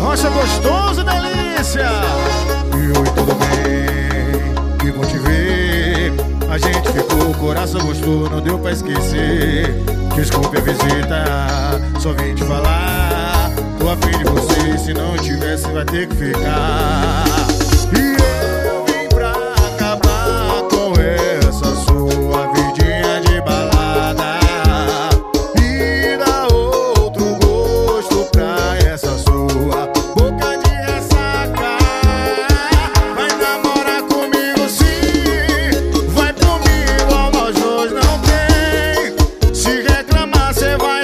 Rocha gostoso, delícia! E oi, tudo bem? Que bom te ver. A gente ficou, o coração gostou, não deu pra esquecer. Desculpe a visita, só vim te falar. Tô afim de você, se não tivesse, vai ter que ficar. cê vai